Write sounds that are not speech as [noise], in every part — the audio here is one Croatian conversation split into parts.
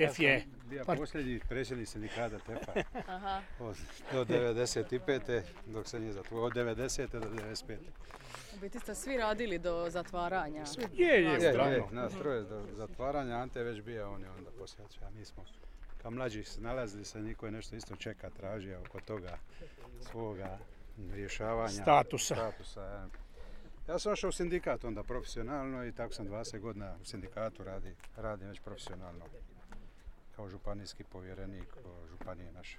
Tef je... Bio Pa- posljednji predsjednik sindikata TEFA [laughs] Aha. od, do 95. dok se nije zatvorio. Od 90. do 95. U biti ste svi radili do zatvaranja. Je, je, Je, je, uglavnom. nas troje do zatvaranja, Ante je već bio, on je onda posjećao, a mi smo kao mlađi se nalazili se, niko je nešto isto čeka, tražio oko toga svoga rješavanja. Statusa. statusa ja. Ja sam ošao u sindikat onda profesionalno i tako sam 20 godina u sindikatu radi, radim već profesionalno kao županijski povjerenik županije naše.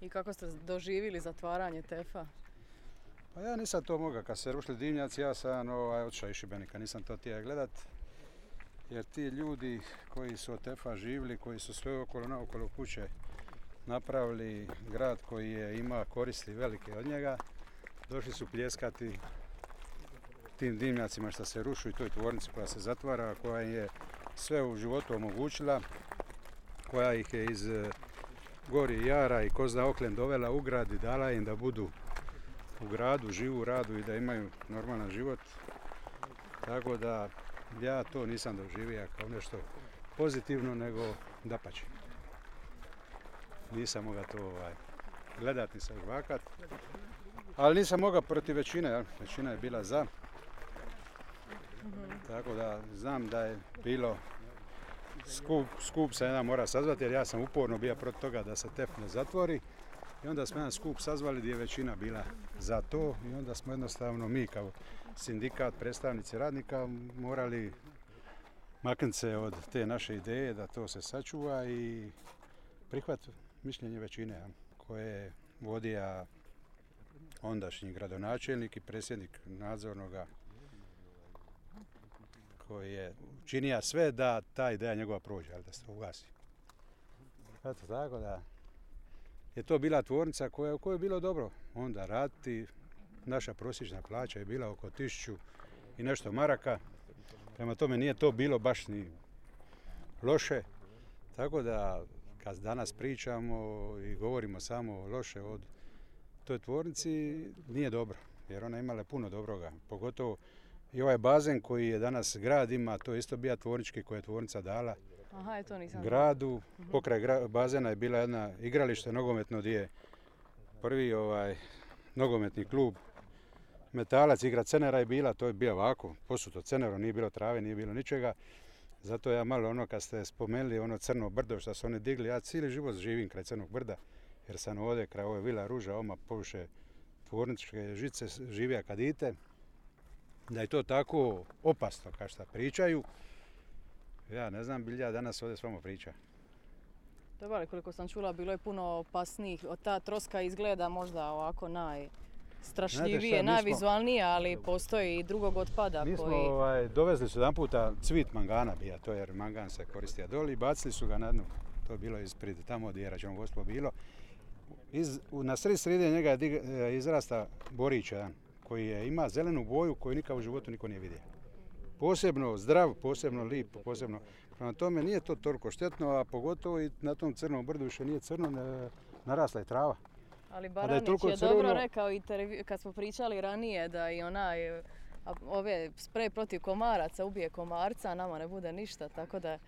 I kako ste doživjeli zatvaranje TEF-a? Pa ja nisam to mogao, kad se rušili dimnjaci, ja sam ovaj, otišao iz Šibenika, nisam to tija gledat. Jer ti ljudi koji su od TEFA živjeli, koji su sve okolo naokolo kuće napravili grad koji je ima koristi velike od njega, došli su pljeskati tim dimnjacima što se rušu i toj tvornici koja se zatvara, koja je sve u životu omogućila, koja ih je iz eh, gori jara i ko zna oklen dovela u grad i dala im da budu u gradu, živu u radu i da imaju normalan život. Tako da ja to nisam doživio kao nešto pozitivno, nego dapače. Nisam mogao to ovaj, gledat ni se žvakat. Ali nisam mogao protiv većine, većina je bila za. Tako da znam da je bilo skup, skup se jedan mora sazvati jer ja sam uporno bio protiv toga da se TEF ne zatvori. I onda smo jedan skup sazvali gdje je većina bila za to i onda smo jednostavno mi kao sindikat, predstavnici radnika morali maknuti se od te naše ideje da to se sačuva i prihvat mišljenje većine koje je vodio ondašnji gradonačelnik i predsjednik nadzornoga koji je činija sve da ta ideja njegova prođe, ali da se ugasi. Eto tako da je to bila tvornica koja, u kojoj je bilo dobro onda raditi. Naša prosječna plaća je bila oko tisuću i nešto maraka. Prema tome nije to bilo baš ni loše. Tako da kad danas pričamo i govorimo samo loše od toj tvornici, nije dobro. Jer ona imala puno dobroga. Pogotovo i ovaj bazen koji je danas grad ima, to je isto bija tvornički koje je tvornica dala Aha, je to nisam gradu. Pokraj gra- bazena je bila jedna igralište nogometno gdje je prvi ovaj nogometni klub Metalac igra Cenera je bila, to je bio ovako, posuto Cenero, nije bilo trave, nije bilo ničega. Zato ja malo ono kad ste spomenuli ono crno brdo što su oni digli, ja cijeli život živim kraj crnog brda, jer sam ovdje kraj ove Vila Ruža, oma poviše tvorničke žice živija kad idete. Da je to tako opasno kao što pričaju, ja ne znam, bilja danas ovdje s vama priča. Dobro, ali koliko sam čula, bilo je puno opasnijih. Od Ta troska izgleda možda ovako mi smo- najvizualnije, ali postoji i drugog otpada Mi smo koji... ovaj, dovezli su jedan puta cvit mangana bija, to jer mangan se koristio doli i bacili su ga na dnu. To je bilo ispred tamo gdje je računovodstvo bilo. Iz, na sred sredi njega je e, izrasta borić jedan koji je, ima zelenu boju koju nikad u životu niko nije vidio. Posebno zdrav, posebno lip, posebno. Prema tome nije to toliko štetno, a pogotovo i na tom crnom brdu više nije crno, ne, narasla je trava. Ali Baranić je dobro rekao i kad smo pričali ranije da i onaj ove sprej protiv komaraca ubije komarca, a nama ne bude ništa, tako da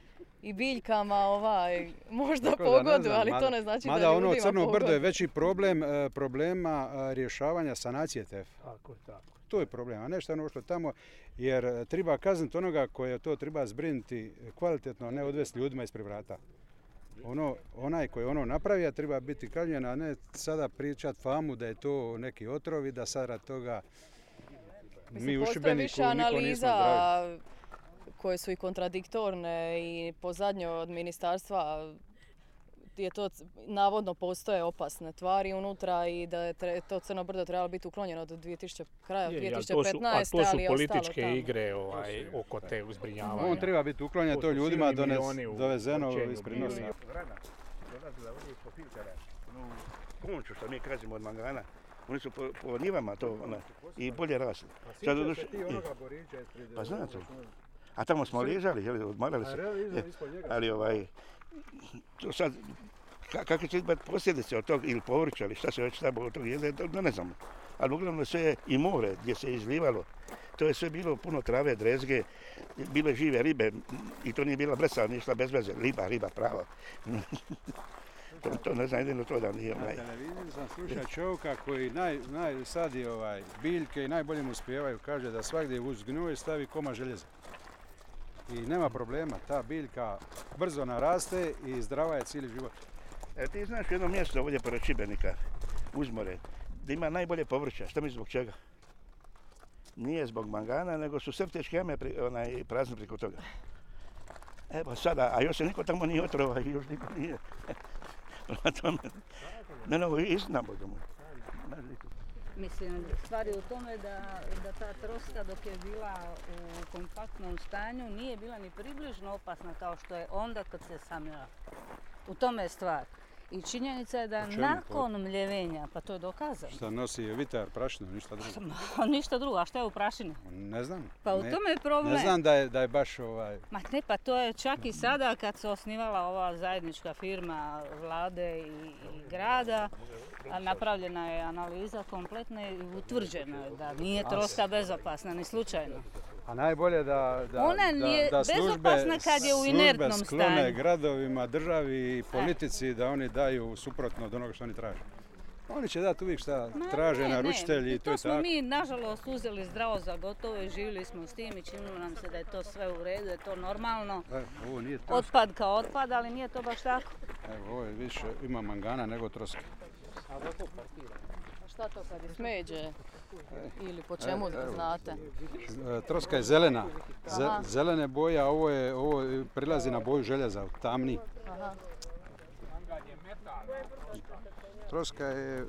i biljkama ovaj, [laughs] možda Tako da pogodu, znam, ali to mada- ne znači Mada da ono crno brdo je veći problem e, problema e, rješavanja sanacije TEF. Tako, tako. To je problem, a ne što je ono što je tamo, jer e, treba kazniti onoga koje to treba zbrinuti kvalitetno, a ne odvesti ljudima ispred vrata. Ono, onaj koji ono napravi, a treba biti kažnjen, a ne sada pričat famu da je to neki otrov i da sad rad toga Mislim, mi u Šibeniku više niko nismo analiza zdravi. Koje su i kontradiktorne i po zadnje od ministarstva je to navodno postoje opasne tvari unutra i da je tre- to crno brdo trebalo biti uklonjeno do 2000, kraja Je, ali 2015. to su, a to su političke tamo. igre ovaj, oko te uzbrinjavanja. On treba biti uklonjen, To ljudima dones, dovezeno ispred nosa. dolazila ovdje ispod filtera, konču što mi krazimo od mangana, oni su po, po njivama to ona, i bolje rasli. Sad doduše- Pa znam to. A tamo smo ležali, jel, odmarali se. Ali ovaj, to sad, ka- kakve će biti posljedice od tog ili povrća ili šta se već tamo od tog jede, to, to ne znamo. Ali uglavnom sve je i more gdje se izlivalo To je sve bilo puno trave, drezge, bile žive ribe i to nije bila bresa, ništa bez veze. Riba, riba, prava. [laughs] to, to ne znam, jedino to da nije Na onaj. televiziji sam slušao čovjeka koji naj, naj sadi ovaj biljke i najbolje mu uspijevaju. Kaže da svagdje uz gnoj stavi koma željeza. I nema problema, ta biljka brzo naraste i zdrava je cijeli život. E, ti znaš jedno mjesto ovdje pored Šibenika, Uzmore, gdje ima najbolje povrća. Šta mi zbog čega? Nije zbog mangana, nego su septičke jame pri, onaj, prazne preko toga. Evo sada, a još se niko tamo nije otrova i [laughs] još niko nije. Prema tome, ne, ne, istina, Boga moj. Mislim, stvar je u tome da, da ta troska dok je bila u kompaktnom stanju nije bila ni približno opasna kao što je onda kad se samila. U tome je stvar. I činjenica je da nakon mljevenja, pa to je dokazano, Šta nosi je vitar, prašinu, ništa drugo. [laughs] ništa drugo, a šta je u prašini? Ne znam. Pa u tome je problem. ne znam da je, da je baš ovaj... Ma ne, pa to je čak i sada kad se osnivala ova zajednička firma vlade i, i grada, napravljena je analiza kompletna i utvrđeno je da nije troska bezopasna, ni slučajno. A najbolje da, da, Ona da, je da službe, bezopasna kad je u službe inertnom sklone stanju. Gradovima, državi i politici da oni daju suprotno od onoga što oni traže. Oni će dati uvijek šta Ma traže ne, ne, naručitelji i to, je smo tako. mi nažalost uzeli zdravo za gotovo i živjeli smo s tim i činilo nam se da je to sve u redu, da je to normalno. E, ovo nije troska. Otpad kao otpad, ali nije to baš tako. Evo, ovo je više, ima mangana nego troske. Šta to kad je smeđe? Ili po čemu da evo. znate? E, Troska je zelena, zelene boje, a ovo, je, ovo prilazi na boju željeza, tamni. Aha. Troska je,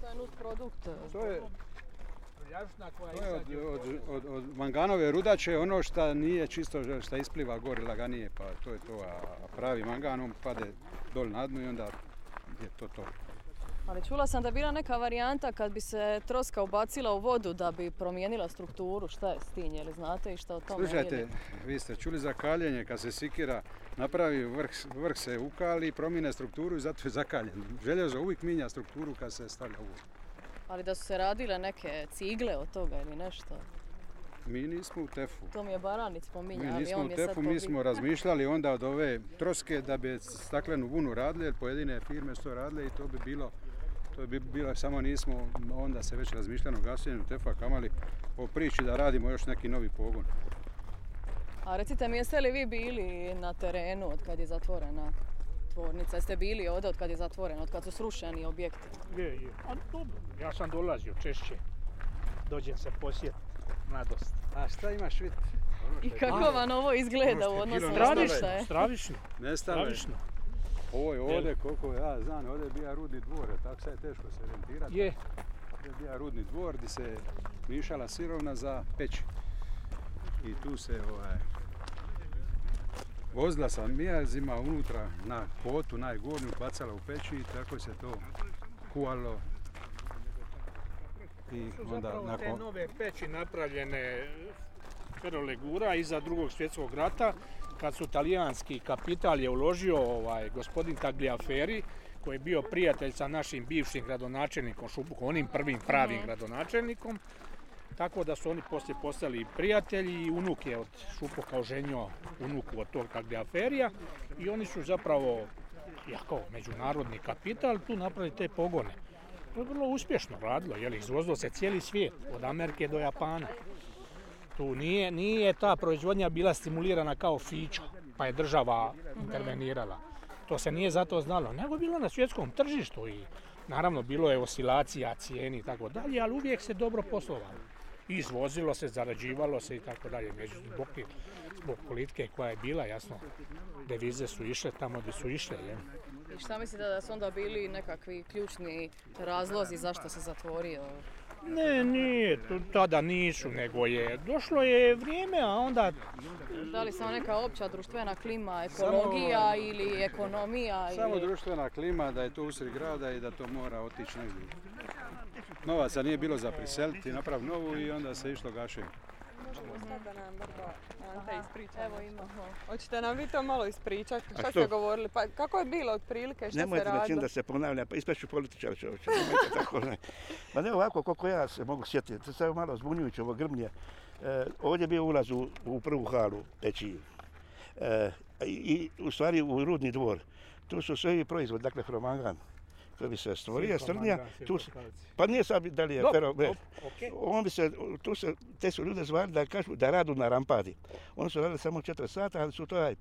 To je nus produkt. to je, to je od, od, od, od manganove rudače ono što nije čisto, što ispliva gori laganije, pa to je to, a a pravi mangan on pade dol na dnu i onda je to to. Ali čula sam da je bila neka varijanta kad bi se troska ubacila u vodu da bi promijenila strukturu. Šta je s tim, je li znate i šta o tome Slušajte, ili? vi ste čuli za kaljenje, kad se sikira, napravi vrh, vrh se ukali, promijene strukturu i zato je zakaljen. Željezo uvijek minja strukturu kad se stavlja u vodu. Ali da su se radile neke cigle od toga ili nešto. Mi nismo u tefu. To mi je Baranić Mi spominjao, ali nismo on u tefu, mi smo razmišljali onda od ove troske da bi staklenu vunu radili, jer pojedine firme su to radile i to bi bilo to bi bilo, samo nismo, onda se već razmišljano o gašenju tefa kamali o priči da radimo još neki novi pogon. A recite mi, jeste li vi bili na terenu od kad je zatvorena tvornica? Jeste bili ovdje od kad je zatvorena, od kad su srušeni objekti? Je, je. A dobro, ja sam dolazio češće. Dođem se posjetiti, mladost. A šta imaš vidjeti? I kako vam ovo izgleda u Ono je odnosu na što je. je? Stravično, je. stravično. Ovo je ovdje, koliko ja znam, ovdje je bija rudni dvor, tako sad je teško se orijentirati. Je, Ovdje je bija rudni dvor gdje se mišala sirovna za peć. I tu se ovaj, vozila sa mijazima unutra na potu najgornju, bacala u peći i tako se to kuhalo. I su onda zapravo te nakon, nove peći napravljene ferolegura iza drugog svjetskog rata kad su talijanski kapital je uložio ovaj, gospodin Tagliaferi koji je bio prijatelj sa našim bivšim gradonačelnikom Šupukom, onim prvim pravim gradonačelnikom. Tako da su oni poslije postali prijatelji i unuk je od Šupoka oženio unuku od tog Tagliaferija i oni su zapravo, jako međunarodni kapital, tu napravili te pogone. To je vrlo uspješno radilo, jel, izvozilo se cijeli svijet, od Amerike do Japana. Tu nije, nije ta proizvodnja bila stimulirana kao fića, pa je država intervenirala. To se nije zato znalo, nego je bilo na svjetskom tržištu i naravno bilo je oscilacija cijeni i tako dalje, ali uvijek se dobro poslovalo. Izvozilo se, zarađivalo se i tako dalje. Međutim, zbog, zbog politike koja je bila, jasno, devize su išle tamo gdje su išle. Jel? I šta mislite da su onda bili nekakvi ključni razlozi zašto se zatvorio? Ne, nije, tu- tada nisu, nego je, došlo je vrijeme, a onda Da li samo neka opća društvena klima, ekologija ili ekonomija? samo ili... društvena klima da je to usred grada i da to mora otići negdje. Novaca nije bilo za priseliti, naprav novu i onda se išlo gašenje. Možemo stati da nam Brdo Ante ispriča Evo ima. Hoćete nam vi to malo ispričati? Šta ste govorili? Pa kako je bilo otprilike? Šta Nemojte se radilo? da se ponavlja, pa ispašću političar čovječe. [laughs] Tako, ne. Pa ne ovako, koliko ja se mogu sjetiti. To je malo zbunjujuće ovo grmlje. E, ovdje je bio ulaz u, u prvu halu peći. E, I u stvari u rudni dvor. Tu su sve proizvodi, dakle hromangan koji bi se stvorio, strnija. Tu, s- pa nije sad da li je dobro, okej. On bi se, tu se, te su ljude zvali da kažu da radu na rampadi. Oni su radili samo 4 sata, ali su taj,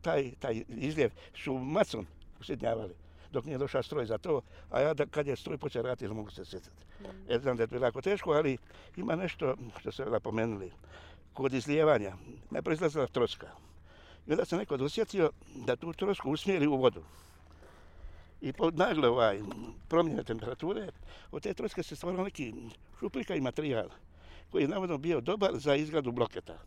taj, taj izljev su macom usjednjavali dok nije došao stroj za to, a ja da, kad je stroj počeo raditi ne mogu se sjetiti. Ja znam da je to jako teško, ali ima nešto što ste napomenuli. Kod izlijevanja najprije izlazila troska. I onda se neko dosjetio da tu trosku usmjeri u vodu. I po nagle ovaj, promjene temperature, od te troske se stvarao neki šupljika i materijal koji je navodno bio dobar za izgradu bloketa.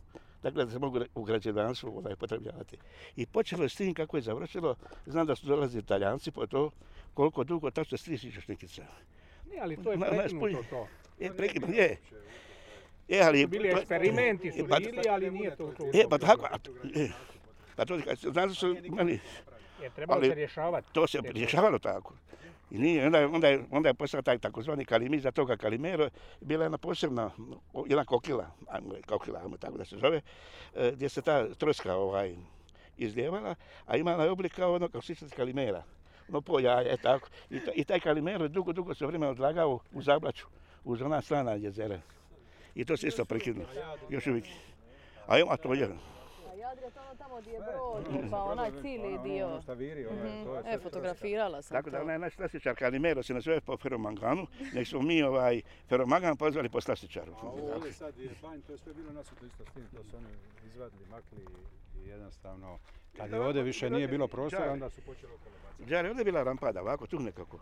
Dakle, da se mogu u građevinarstvu ovaj, potrebljavati. I počelo je s tim kako je završilo. Znam da su dolazili Italijanci po to koliko dugo tačno striši šnikica. Ne, ali to je prekinuto to. E, prekid, je. E, ali... Bili pa- eksperimenti su pa- bili, ali nije to to. E, pa tako, a, e, pa to, znam da su imali, Je trebalo ali- se rješavati. to se rješavalo tako. I nije, onda, je- onda, je, onda je postao taj takozvani kalimi, za toga kalimero, bila jedna posebna, jedna kokila, ajmo, kokila, ajmo tako da se zove, e, gdje se ta troska ovaj, izljevala, a imala je oblik kao ono, kao sličnost kalimera. Ono po jaje, tako. I, ta- I taj kalimero dugo, dugo se vrijeme odlagao u zablaću, uz ona slana jezera. I to se isto prekinulo, još uvijek. A ima to je. A Jadrija tamo tamo gdje je brod, pa onaj cijeli dio. Ono šta viri, ono, Mhm. to je sve E, fotografirala sam Tako da onaj naš slastičar Kalimero se nazove po feromanganu, nek smo mi ovaj feromangan pozvali po slastičaru. A ovo ovdje sad je banj, to je sve bilo nasuto isto s tim, to su oni izvadili, makli i jednostavno, kad je ovdje više nije bilo prostora, onda su počeli okolo bacati. Đare, ovdje je bila rampada, ovako tu nekako.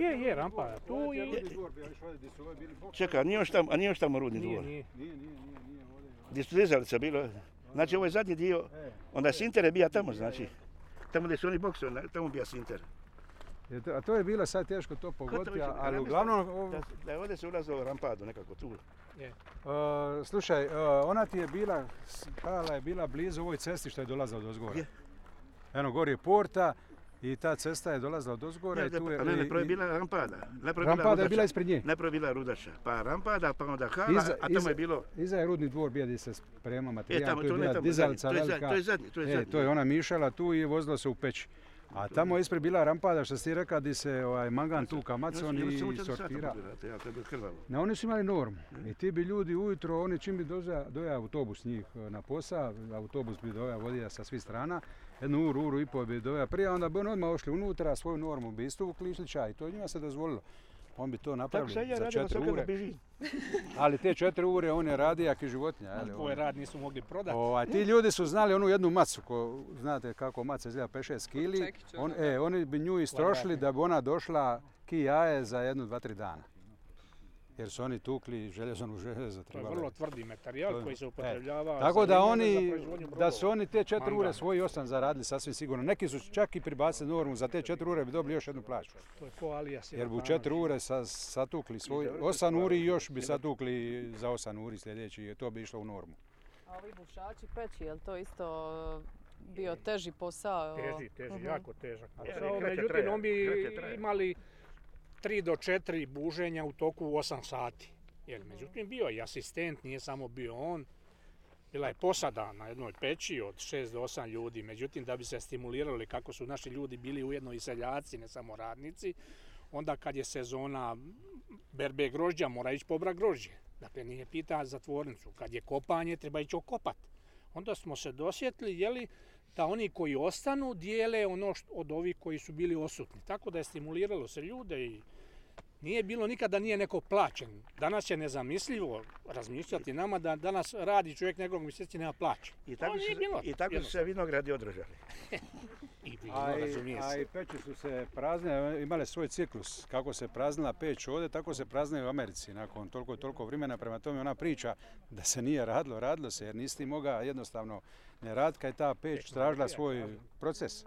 Je, je, rampa, tu je. Čekaj, a nije još tamo, rudni dvor. nije. Nije, nije, nije, nije ovdje. Gdje su dizalice bilo. Znači ovo je zadnji dio, E, onda Sinter je bija tamo, znači. Tamo gdje su oni tamo bija Sinter. a to je bilo sad teško to pogoditi, ali uglavnom, Da, da je ovdje se ulazilo u rampadu nekako tu. Uh, slušaj, uh, ona ti je bila, hala je bila blizu ovoj cesti što je dolazila od ozgora. Je. Eno, gori je porta i ta cesta je dolazila od ozgora Ne, i tu je... ne, ne, prvo je bila rampada. Najprije je bila Rampada je bila ispred nje. Najprije je bila rudača, pa rampada, pa onda hala, Iza- a tamo iza- je bilo... Iza je rudni dvor bio gdje se sprema E, materijal, tamo, tu je bila dizalica to je velika. to je zadnji, to je E, zadnji. to je ona mišala tu i vozilo se u peć. A tamo je ispred bila rampada što si rekao di se ovaj, mangan tu kamacon i sortira. Ne, oni su imali normu. I ti bi ljudi ujutro, oni čim bi doza, doja autobus njih e, na posao, autobus bi doja vodija sa svih strana, jednu uru, uru i pol bi doja prije, onda bi oni odmah ošli unutra, svoju normu bi istukli i išli čaj. I to njima se dozvolilo. On bi to ja za radio, četiri ure. biži. [laughs] Ali te četiri ure on je radio jak i životinja. je li, Tvoj on- rad nisu mogli prodati. Ovaj, ti ljudi su znali onu jednu macu, ko, znate kako maca izgleda 5-6 kili. Čekić, On, ono, e, oni bi nju istrošili da bi ona došla ki jaje za jednu, dva, tri dana. Jer su oni tukli željezonu željezo. To je vrlo tvrdi materijal koji se e, upotrebljava. Tako da oni, da su oni te četiri ure svoji osam zaradili sasvim sigurno. Neki su čak i pribacili normu, za te četiri ure bi dobili još jednu plaću. To je ko Alija Jer bi u četiri ure sa, satukli svoj, osam uri i još bi satukli za osam uri sljedeći to bi išlo u normu. A ovi bušači peći, je li to isto e, bio teži posao? Teži, teži, Mhm. jako težak kraće Međutim, on bi imali 3 do 4 buženja u toku 8 sati. Jer, međutim, bio je asistent, nije samo bio on. Bila je posada na jednoj peći od 6 do 8 ljudi. Međutim, da bi se stimulirali kako su naši ljudi bili ujedno i seljaci, ne samo radnici, onda kad je sezona berbe grožđa, mora ići pobra grožđe. Dakle, nije pita za tvornicu. Kad je kopanje, treba ići okopat. Onda smo se dosjetili, jeli, da oni koji ostanu dijele ono št- od ovih koji su bili osutni. Tako da je stimuliralo se ljude i nije bilo nikada nije neko plaćen. Danas je nezamislivo razmišljati nama da danas radi čovjek nekog mjeseci nema plaće. I tako, su, bilo I tako su se vinogradi održali. [laughs] I bilo, A i, a i peći su se prazne, imale svoj ciklus. Kako se praznila peć ovdje, tako se prazne u Americi nakon toliko i toliko vremena. Prema tome ona priča da se nije radilo, radilo se jer nisi ti mogao jednostavno ne raditi kad je ta peć tražila svoj proces.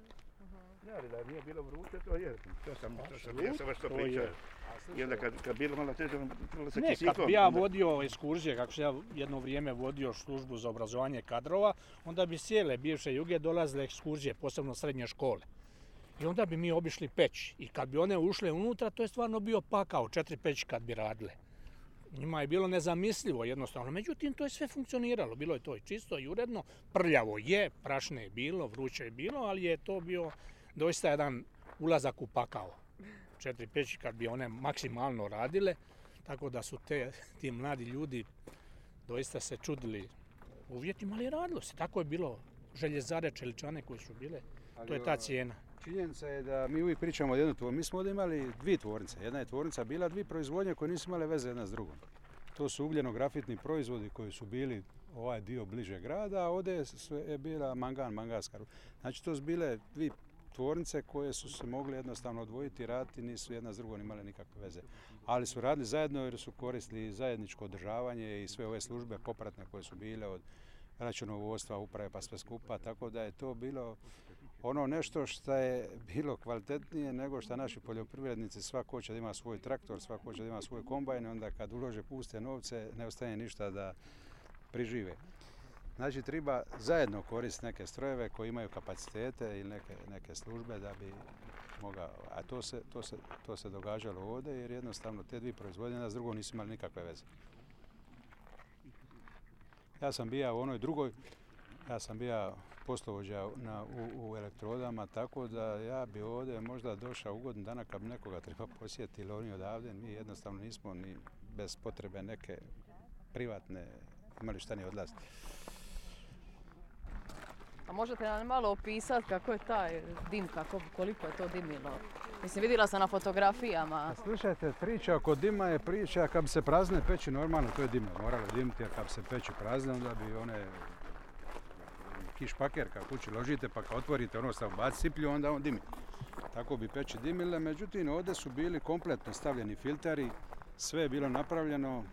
Ne, ali da nije bilo vruće, to je. To sam, to sam, ja sam vas to pričao. I onda kad, kad bilo malo teže, trebalo se Ne, kad bi ja vodio ekskurzije, kako sam ja jedno vrijeme vodio službu za obrazovanje kadrova, onda bi cijele bivše juge dolazile ekskurzije, posebno srednje škole. I onda bi mi obišli peć. I kad bi one ušle unutra, to je stvarno bio pakao, četiri peći kad bi radile. Njima je bilo nezamislivo jednostavno, međutim to je sve funkcioniralo, bilo je to i čisto i uredno, prljavo je, prašne je bilo, vruće je bilo, ali je to bio doista jedan ulazak u pakao. Četiri peći kad bi one maksimalno radile, tako da su te, ti mladi ljudi doista se čudili uvjetima, ali radilo se. Tako je bilo željezare, čeličane koje su bile, to je ta cijena. Činjenica je da mi uvijek pričamo o jednoj. Mi smo ovdje imali dvije tvornice. Jedna je tvornica bila dvije proizvodnje koje nisu imale veze jedna s drugom. To su ugljeno-grafitni proizvodi koji su bili ovaj dio bliže grada, a ovdje je bila mangan, manganska ruda. Znači to su bile dvije tvornice koje su se mogle jednostavno odvojiti i raditi, nisu jedna s drugom imale nikakve veze. Ali su radili zajedno jer su koristili zajedničko održavanje i sve ove službe popratne koje su bile od računovodstva, uprave pa sve skupa, tako da je to bilo ono nešto što je bilo kvalitetnije nego što naši poljoprivrednici svako hoće da ima svoj traktor, svako hoće da ima svoj kombajn, onda kad ulože puste novce ne ostaje ništa da prižive. Znači treba zajedno koristiti neke strojeve koji imaju kapacitete ili neke, neke službe da bi mogao, a to se, to, se, to se događalo ovdje jer jednostavno te dvije proizvodnje jedna s drugom nisu imali nikakve veze. Ja sam bio u onoj drugoj, ja sam bio poslovođa na, u, u elektrodama, tako da ja bi ovdje možda došao u godinu dana kad bi nekoga treba posjetiti ili oni odavde, mi jednostavno nismo ni bez potrebe neke privatne imali šta ni odlaziti. A možete nam malo opisati kako je taj dim, kako, koliko je to dimilo? Mislim, vidjela sam na fotografijama. A slušajte, priča oko dima je priča kad bi se prazne peći normalno, to je dimno, moralo dimiti, a kad bi se peći prazne onda bi one kiš paker kad kući ložite pa kad otvorite ono sa baci siplju onda on dimi. Tako bi peći dimile, međutim ovdje su bili kompletno stavljeni filteri, sve je bilo napravljeno,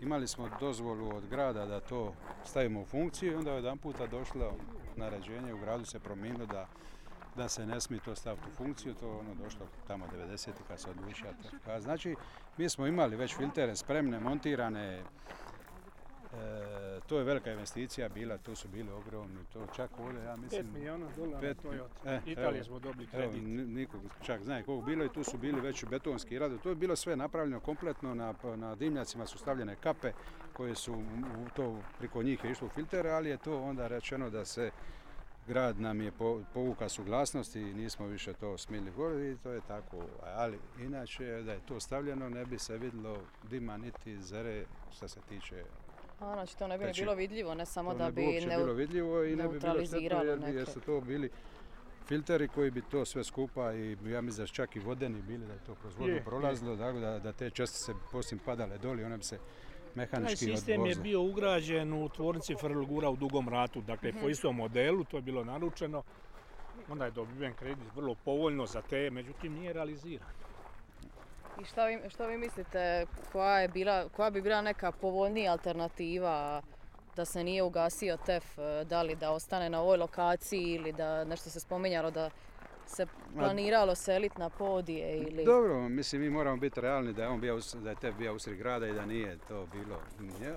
imali smo dozvolu od grada da to stavimo u funkciju i onda je jedan puta došlo naređenje u gradu se promijenilo da da se ne smije to staviti u funkciju, to je ono došlo tamo 90. kad se odlučio. Znači, mi smo imali već filtere spremne, montirane, e, to je velika investicija bila, to su bili ogromni, to čak ovdje, ja 5 mislim, milijuna dolara, pet- to je od e, Italije evo, smo dobili evo, kredit. ni- nikog čak zna koliko bilo i tu su bili već betonski radovi. To je bilo sve napravljeno kompletno, na, na dimnjacima su stavljene kape koje su u to priko njih je išlo u filtere, ali je to onda rečeno da se grad nam je po- povukao suglasnost i nismo više to smili gore i to je tako. Ali inače da je to stavljeno ne bi se vidjelo dima niti zere što se tiče A, znači to ne bi Peći. bilo vidljivo, ne samo to da ne bi bi uopće ne... bilo vidljivo i ne bi bilo štetno neutraliziralo jer, su to bili filteri koji bi to sve skupa i ja mislim da su čak i vodeni bili da je to kroz vodu Je, je. prolazilo, tako da, da te čestice poslije padale doli, one bi se Taj mehanički sistem je bio ugrađen u tvornici Ferlgura u Dugom ratu, dakle po istom modelu, to je bilo naručeno. Onda je dobiven kredit vrlo povoljno za te, međutim nije realiziran. I šta vi, šta vi mislite, koja, je bila, koja bi bila neka povoljnija alternativa da se nije ugasio TEF, e, da li da ostane na ovoj lokaciji ili da nešto se spominjalo da se planiralo seliti na podije ili... Dobro, mislim mi moramo biti realni da je on bio, da je te bio usred grada i da nije to bilo.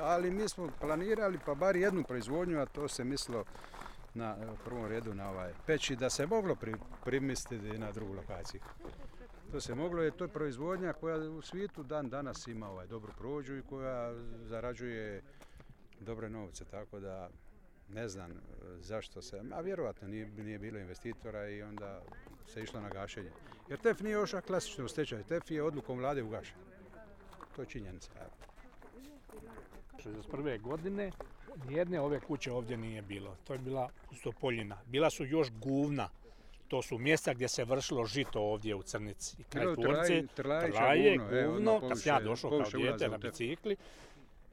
Ali mi smo planirali pa bar jednu proizvodnju, a to se mislilo na prvom redu na ovaj peći da se moglo pri, primisliti na drugu lokaciju. To se moglo jer to je proizvodnja koja u svijetu dan danas ima ovaj dobru prođu i koja zarađuje dobre novce, tako da ne znam e, zašto se, a vjerojatno nije, nije bilo investitora i onda se išlo na gašenje. Jer TEF nije još klasično u stečaju, TEF je odlukom vlade ugašen. To je činjenica. evo. 61. godine nijedne ove kuće ovdje nije bilo. To je bila pustopoljina. Bila su još guvna. To su mjesta gdje se vršilo žito ovdje u Crnici. I kraj Trlajića Trlaje, guvno, kad sam ja došao kao dijete na bicikli.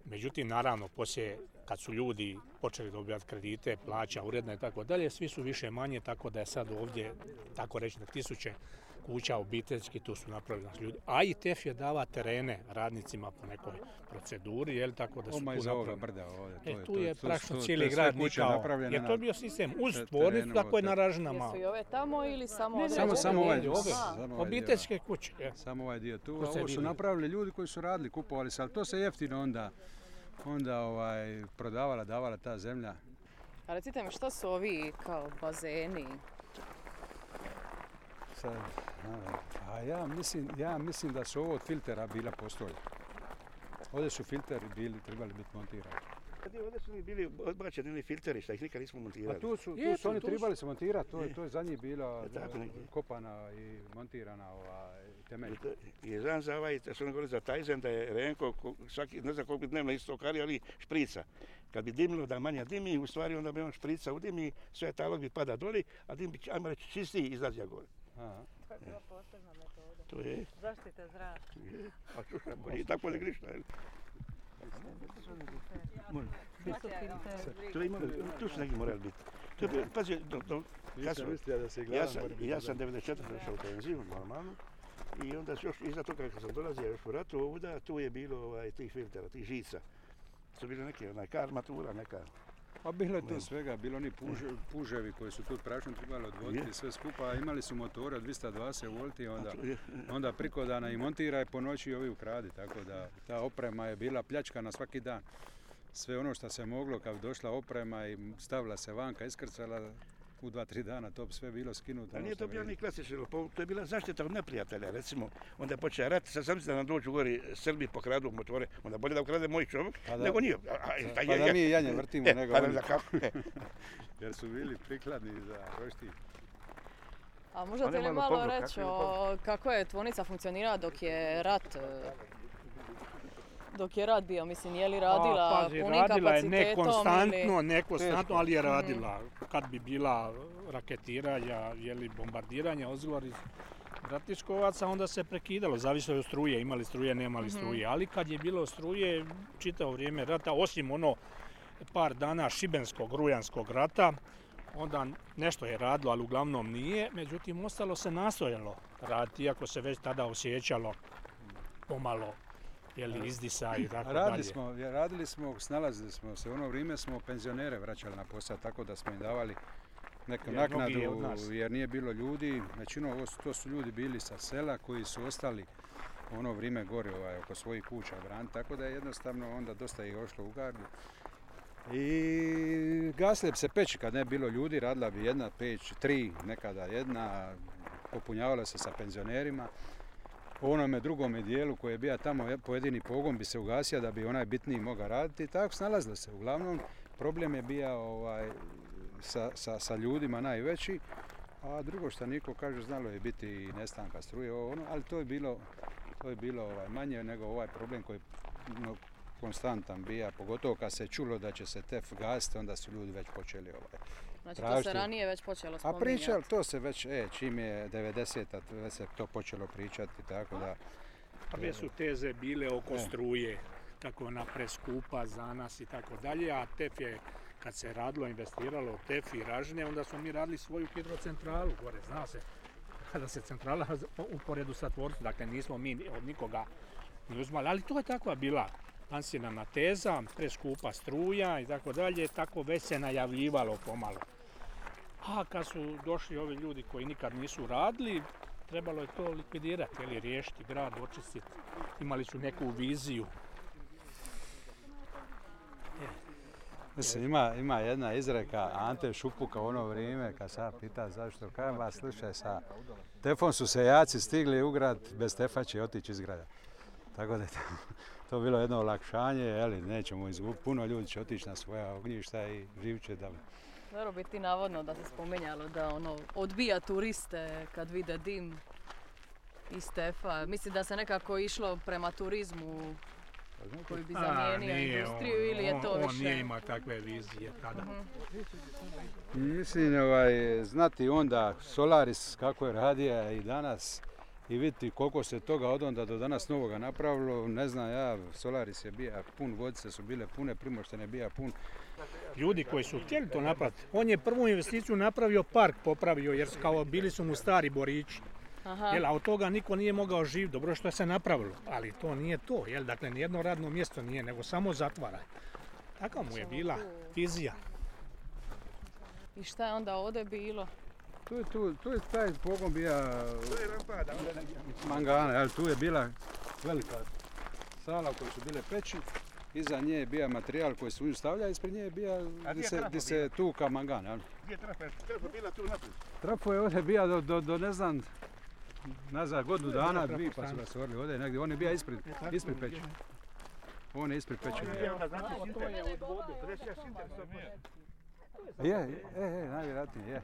Međutim, naravno, poslije kad su ljudi počeli dobivati kredite, plaća uredna i tako dalje, svi su više manje, tako da je sad ovdje, tako reći, na tisuće kuća obiteljski, tu su napravili naši ljudi. A i TEF je dava terene radnicima po nekoj proceduri, jel tako da su Oma tu brda ovdje. E, to je- tu to- je su- praktično cijeli grad nikao, jer to je bio sistem uz tvornicu, tako je naražena Jesu malo. i ove tamo ili samo Ne? Samo, samo ovaj, Ove, ove, samo dio, obiteljske kuće. je. Samo ovaj dio tu, a ovo su napravili ljudi koji su radili, kupovali se, ali to se jeftino onda, onda ovaj, prodavala, davala ta zemlja. A recite mi što su ovi kao bazeni? Sad, a, a ja mislim, ja mislim da su ovo od filtera bila postolja. Ovdje su filteri bili, trebali biti montirani. Ovdje su oni bili odbačeni oni filteri šta ih nikad nismo A montirali. tu su, tu Je, su oni su- trebali se montirati, to, je- to je za njih bila Je tako neki. kopana i montirana ova, temelj. I znam za ovaj, što oni govorili za Tajzen, da je Renko ko- svaki, ne znam koliko bi dnevno isto kari, ali šprica. Kad bi dimilo da manje dimi, u stvari onda bi on šprica udimi, sve talog bi pada doli, a dim bi, ajmo reći, čistiji izlazija gore. Aha. To je bila posebna metoda. To je, Zaštite zraka. je. A što šta, bolje, tako ne grišta. jel? To tu su neki morali biti. To je, bilo- pazi, do, do, kad se ja sam, ja sam 94. došao u penziju, normalno. I onda još iza toga kad sam dolazio još u ratu ovdje, tu je bilo ovaj, tih filtera, tih žica. Su bile neke, onaj, ka armatura neka. Pa bilo je tu Nema. svega, bilo oni puže- puževi koji su tu prašno trebali odvoditi Je. sve skupa, a imali su motore od 220 volti, onda, To je- onda priko dana i montira i po noći ovi ukradi, tako da ta oprema je bila pljačkana svaki dan. Sve ono što se moglo kad došla oprema i stavila se vanka, iskrcala u dva, tri dana, to bi sve bilo skinuto. A ono nije što to bilo vrijedi. ni klasično, to je bila zaštita od neprijatelja, recimo. Onda je počeo rat, sad sam da nam dođu gori Srbi pokradu motore, onda bolje da ukrade moj čovjek, Pa da- nego nije. A, a, Pa je- da mi janje vrtimo e, nego pa da- oni, da kako- e, [laughs] jer su bili prikladni za roštilj. A možete li malo reći o kako je tvornica funkcionirala dok je rat e, dok je rat bio, mislim, je li radila A, pazi, punim radila je nekonstantno, ili... nekonstantno, ali je radila. Kad bi bila raketiranja, jeli bombardiranja, ozgor iz Ratiškovaca, onda se prekidalo, zavisno je od struje, imali struje, nemali Mhm. struje. Ali kad je bilo struje, čitavo vrijeme rata, osim ono par dana šibenskog, rujanskog rata, onda nešto je radilo, ali uglavnom nije. Međutim, ostalo se nastojalo raditi, iako se već tada osjećalo pomalo jeli, izdisa i [clears throat] tako Radili dalje. smo, radili smo, snalazili smo se. U ono vrijeme smo penzionere vraćali na posao, tako da smo im davali neku Jer naknadu jer nije bilo ljudi. Većinom to su ljudi bili sa sela koji su ostali u ono vrijeme gore ovaj, oko svojih kuća braniti, tako da je jednostavno onda dosta ih ošlo u gardu. I gasile bi se peći kad ne bi bilo ljudi, radila bi jedna peć, tri, nekada jedna, popunjavala se sa penzionerima. U onome drugome dijelu koji je bio tamo je- pojedini pogon bi se ugasio da bi onaj bitniji mogao raditi i tako snalazilo se. Uglavnom problem je bio ovaj, sa, sa, sa ljudima najveći, a drugo što niko kaže znalo je biti nestanka struje, ono, ali to je bilo, to je bilo ovaj, manje nego ovaj problem koji no, konstantan bija, pogotovo kad se čulo da će se TEF gasiti, onda su ljudi već počeli ovaj, Znači to se tražiti. ranije već počelo a spominjati. pričal, to se već, e, čim je 90-a, već se to počelo pričati, tako da, Prve su teze bile oko E. struje, kako ona preskupa za nas i tako dalje, a TEF je, kad se radilo, investiralo u TEF i Ražne, onda smo mi radili svoju hidrocentralu gore, zna se. Kada se centrala u poredu sa tvorcem, dakle nismo mi od nikoga ni uzmali, ali to je takva bila ansirana teza, preskupa struja i tako dalje, tako već se najavljivalo pomalo. A kad su došli ovi ljudi koji nikad nisu radili, trebalo je to likvidirati, ili riješiti grad, očistiti. Imali su neku viziju. Mislim, ima, ima jedna izreka Ante Šupuka u ono vrijeme kad se ja pita zašto, kažem vas slušaj sa Tefom su seljaci stigli u grad, bez Tefa će otići iz grada. Tako da je to, to bilo jedno olakšanje, jeli, nećemo izgubiti, puno ljudi će otići na svoja ognjišta i živit će dalje. Dobro biti navodno da se spominjalo da ono odbija turiste kad vide dim iz Stefa. Mislim da se nekako išlo prema turizmu koji bi A, zamijenio nije industriju on- ili je on- to on više... Mhm. nije imao takve vizije tada. Mislim, ovaj, znati onda Solaris kako je radija i danas i vidjeti koliko se toga od onda do danas novoga napravilo, ne znam ja, Solaris je bija pun, vodice su bile pune, primošten je bija pun. Ljudi koji su htjeli to napraviti, on je prvu investiciju napravio park, popravio jer kao bili su mu stari borići. Aha. Jel, a od toga niko nije mogao živjeti, dobro što je se napravilo, ali to nije to, jel, dakle, nijedno radno mjesto nije, nego samo zatvaraj. Taka mu je bila vizija. I šta je onda ovdje bilo? Tu je, tu, tu je taj pogon bija To je rampada, mangana, jel, tu je bila velika sala u kojoj su bile peći. Iza nje je bio materijal koji se u nju stavlja, ispred nje je bija A gdje se, trafo gdje se tuka mangan. Jel? Gdje je? Trafa bila tu naprijed. Trafo je ovdje bija do, do, do ne znam, nazad godinu Tu dana, dvije pa su ga stvorili. Ovdje je negdje, on je bio ispred, ispred peći. On je ispred peći. bio. Znači? To je Sinter, to je Je, je, je, najvjerojatnije je.